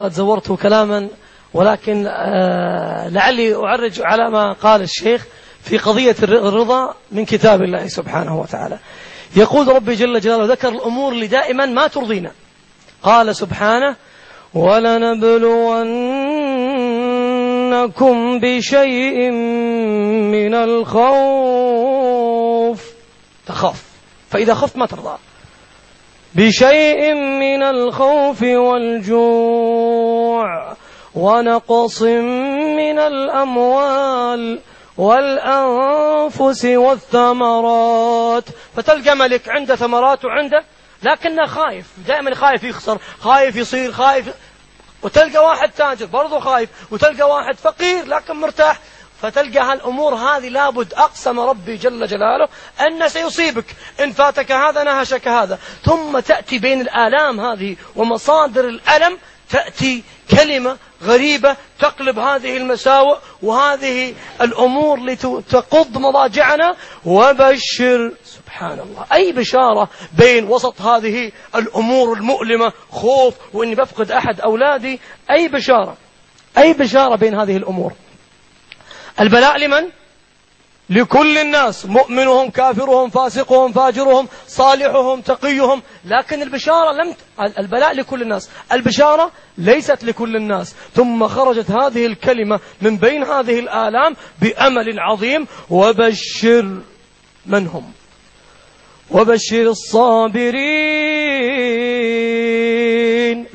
قد زورت كلاما ولكن آه لعلي أعرج على ما قال الشيخ في قضية الرضا من كتاب الله سبحانه وتعالى. يقول ربي جل جلاله ذكر الأمور اللي دائما ما ترضينا. قال سبحانه ولنبلونكم بشيء من الخوف. تخاف. فإذا خفت ما ترضى. بشيء من الخوف والجوع ونقص من الأموال والأنفس والثمرات. فتلقى ملك عنده ثمرات وعنده لكنه خايف دائما خايف يخسر خايف يصير خايف. وتلقى واحد تاجر برضه خايف وتلقى واحد فقير لكن مرتاح. فتلقى هالأمور هذه لابد أقسم ربي جل جلاله أن سيصيبك. إن فاتك هذا نهشك هذا. ثم تأتي بين الآلام هذه ومصادر الألم تأتي كلمة غريبة تقلب هذه المساوئ وهذه الأمور لتقض مضاجعنا. وبشر سبحان الله. أي بشارة بين وسط هذه الأمور المؤلمة خوف وإني بفقد أحد أولادي. أي بشارة أي بشارة بين هذه الأمور. البلاء لمن؟ لكل الناس. مؤمنهم كافرهم فاسقهم فاجرهم صالحهم تقيهم. لكن البشارة لم البلاء لكل الناس. البشارة ليست لكل الناس. ثم خرجت هذه الكلمة من بين هذه الآلام بأمل عظيم. وبشر من هم؟ وبشر الصابرين.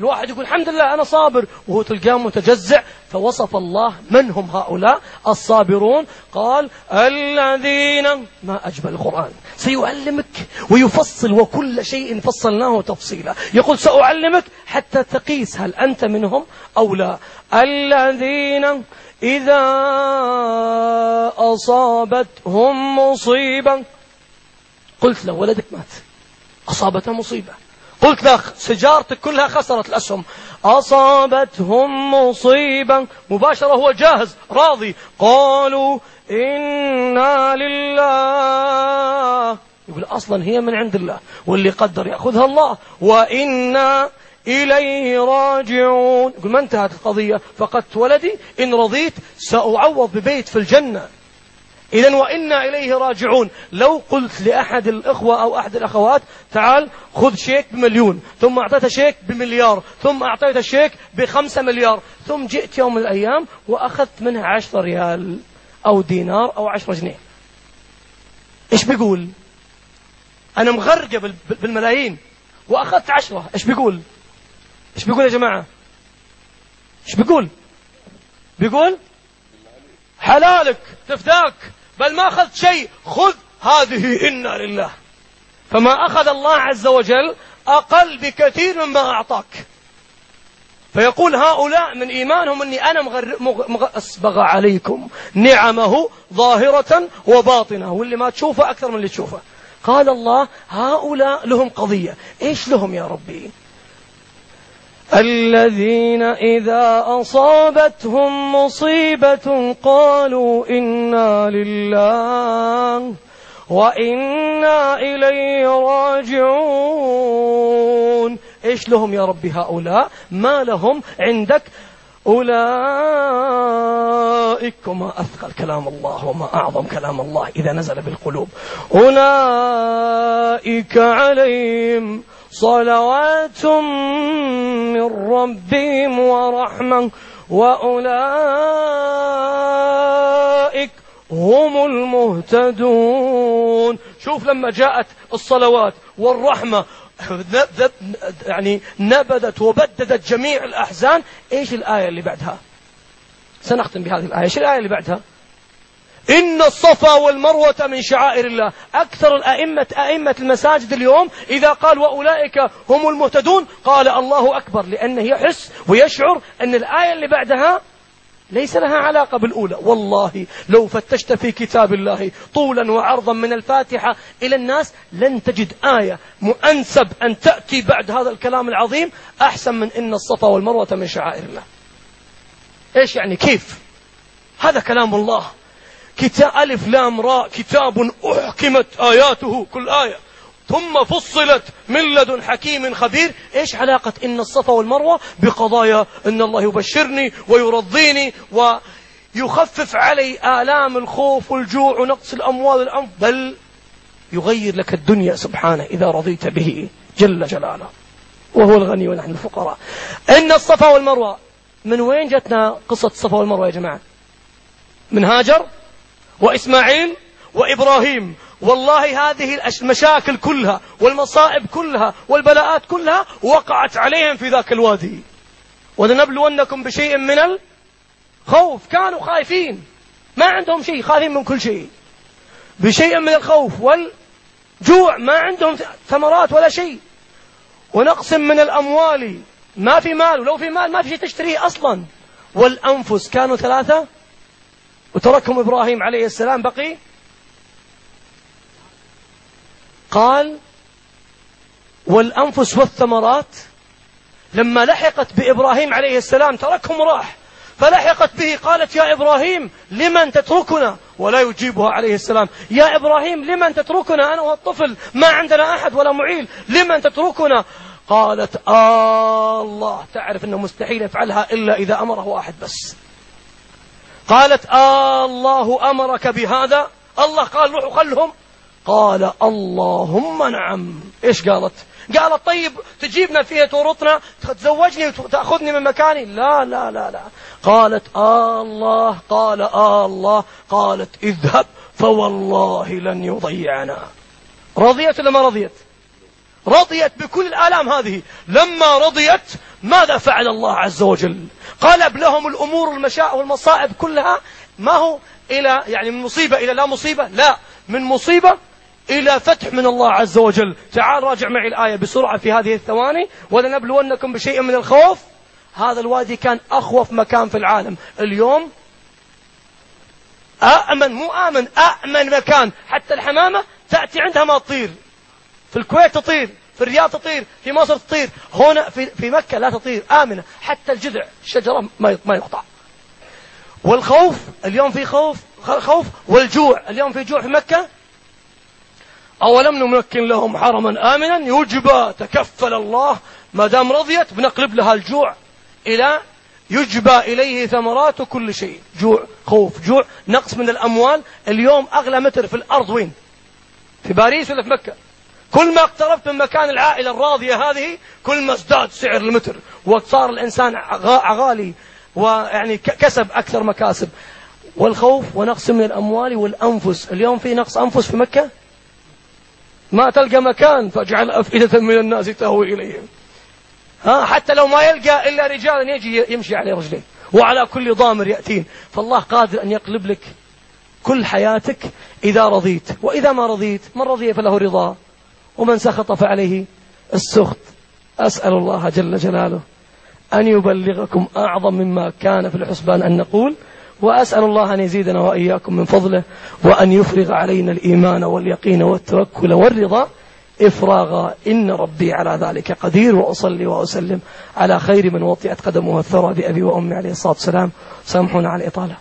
الواحد يقول الحمد لله أنا صابر وهو تلقاه متجزع فوصف الله من هم هؤلاء الصابرون. قال الذين ما أجمل القرآن سيعلمك ويفصل وكل شيء فصلناه تفصيلا. يقول سأعلمك حتى تقيس هل أنت منهم أو لا. الذين إذا أصابتهم مصيبة قلت له ولدك مات أصابته مصيبة. قلت له سجارتك كلها خسرت الأسهم. أصابتهم مصيبة. مباشرة هو جاهز راضي. قالوا إنا لله. يقول أصلا هي من عند الله واللي قدر يأخذها الله. وإنا إليه راجعون. يقول ما انتهت القضية؟ فقدت ولدي. إن رضيت سأعوض ببيت في الجنة. إذا وإنا إليه راجعون. لو قلت لأحد الإخوة أو أحد الأخوات تعال خذ شيك بمليون ثم أعطيته شيك بمليار ثم أعطيته شيك بخمسة مليار ثم جئت يوم من الأيام وأخذت منه عشرة ريال أو دينار أو عشرة جنيه. إيش بيقول؟ أنا مغرقة بالملايين وأخذت عشرة. إيش بيقول؟ إيش بيقول يا جماعة؟ إيش بيقول؟ بيقول حلالك تفداك. بل ما أخذت شيء خذ هذه إنا لله. فما أخذ الله عز وجل أقل بكثير مما أعطاك. فيقول هؤلاء من إيمانهم أني أنا مغر... مغ... أسبغ عليكم نعمه ظاهرة وباطنة. واللي ما تشوفه أكثر من اللي تشوفه. قال الله هؤلاء لهم قضية. إيش لهم يا ربي؟ الذين إذا أصابتهم مصيبة قالوا إنا لله وإنا إليه راجعون. إيش لهم يا رب هؤلاء؟ ما لهم عندك؟ أولئك وما أثقل كلام الله وما أعظم كلام الله إذا نزل بالقلوب. أولئك عليهم صلوات من ربهم ورحمة وأولئك هم المهتدون. شوف لما جاءت الصلوات والرحمة يعني نبذت وبددت جميع الأحزان. إيش الآية اللي بعدها؟ سنختم بهذه الآية. إيش الآية اللي بعدها؟ إن الصفا والمروة من شعائر الله. أكثر الأئمة أئمة المساجد اليوم إذا قال وأولئك هم المهتدون قال الله أكبر لأنه يحس ويشعر أن الآية اللي بعدها ليس لها علاقة بالأولى. والله لو فتشت في كتاب الله طولا وعرضا من الفاتحة إلى الناس لن تجد آية مؤنسب أن تأتي بعد هذا الكلام العظيم أحسن من إن الصفا والمروة من شعائر الله. إيش يعني كيف؟ هذا كلام الله. كتاب ألف لام راء كتاب أحكمت آياته كل آية. ثم فصلت من لدن حكيم خبير. إيش علاقة إن الصفا والمروة؟ بقضايا إن الله يبشرني ويرضيني ويخفف علي آلام الخوف والجوع ونقص الأموال والأنف. بل يغير لك الدنيا سبحانه إذا رضيت به جل جلاله. وهو الغني ونحن الفقراء. إن الصفا والمروة من وين جتنا قصة الصفا والمروة يا جماعة؟ من هاجر؟ وإسماعيل وإبراهيم. والله هذه المشاكل كلها والمصائب كلها والبلاءات كلها وقعت عليهم في ذاك الوادي. ولنبلونكم بشيء من الخوف كانوا خايفين. ما عندهم شيء. خايفين من كل شيء. بشيء من الخوف والجوع. ما عندهم ثمرات ولا شيء. ونقص من الأموال. ما في مال. ولو في مال ما في شيء تشتريه أصلا. والأنفس. كانوا ثلاثة وتركهم إبراهيم عليه السلام بقي؟ قال والأنفس والثمرات لما لحقت بإبراهيم عليه السلام تركهم راح. فلحقت به قالت يا إبراهيم لمن تتركنا؟ ولا يجيبها عليه السلام. يا إبراهيم لمن تتركنا؟ أنا والطفل ما عندنا أحد ولا معيل لمن تتركنا؟ قالت آه الله تعرف أنه مستحيل يفعلها إلا إذا أمره واحد بس. قالت آه الله أمرك بهذا؟ الله قال روحوا خلهم. قال اللهم نعم. إيش قالت؟ قالت طيب تجيبنا فيها تورطنا تزوجني وتأخذني من مكاني؟ لا لا لا لا. قالت آه الله قال آه الله قالت اذهب فوالله لن يضيعنا. رضيت ولا ما رضيت؟ رضيت بكل الآلام هذه. لما رضيت ماذا فعل الله عز وجل؟ قلب لهم الأمور والمشاء والمصائب كلها ما هو إلى يعني من مصيبة إلى لا مصيبة؟ لا من مصيبة إلى فتح من الله عز وجل. تعال راجع معي الآية بسرعة في هذه الثواني ولنبلونكم بشيء من الخوف. هذا الوادي كان أخوف مكان في العالم. اليوم أأمن مو آمن أأمن مكان. حتى الحمامة تأتي عندها ما تطير. في الكويت تطير. في الرياض تطير في مصر تطير هنا في, في مكة لا تطير آمنة حتى الجذع الشجرة ما ما يقطع. والخوف اليوم في خوف خوف والجوع اليوم في جوع في مكة. أولم نمكن لهم حرما آمنا؟ يجبى تكفل الله ما دام رضيت بنقلب لها الجوع إلى يجبى إليه ثمرات كل شيء. جوع خوف جوع نقص من الأموال. اليوم أغلى متر في الأرض وين؟ في باريس ولا في مكة؟ كل ما اقتربت من مكان العائلة الراضية هذه كل ما ازداد سعر المتر وصار الإنسان غالي ويعني كسب أكثر مكاسب. والخوف ونقص من الأموال والأنفس. اليوم في نقص أنفس في مكة؟ ما تلقى مكان فاجعل أفئدة من الناس تهوي إليهم. ها حتى لو ما يلقى إلا رجال يجي يمشي على رجليه وعلى كل ضامر يأتين. فالله قادر أن يقلب لك كل حياتك إذا رضيت. وإذا ما رضيت من رضي فله رضا ومن سخط فعليه السخط. أسأل الله جل جلاله أن يبلغكم أعظم مما كان في الحسبان أن نقول وأسأل الله أن يزيدنا وإياكم من فضله وأن يفرغ علينا الإيمان واليقين والتوكل والرضا. إفراغا إن ربي على ذلك قدير وأصلي وأسلم على خير من وطئت قدمه الثرى بأبي وأمي عليه الصلاة والسلام. سامحونا على الإطالة.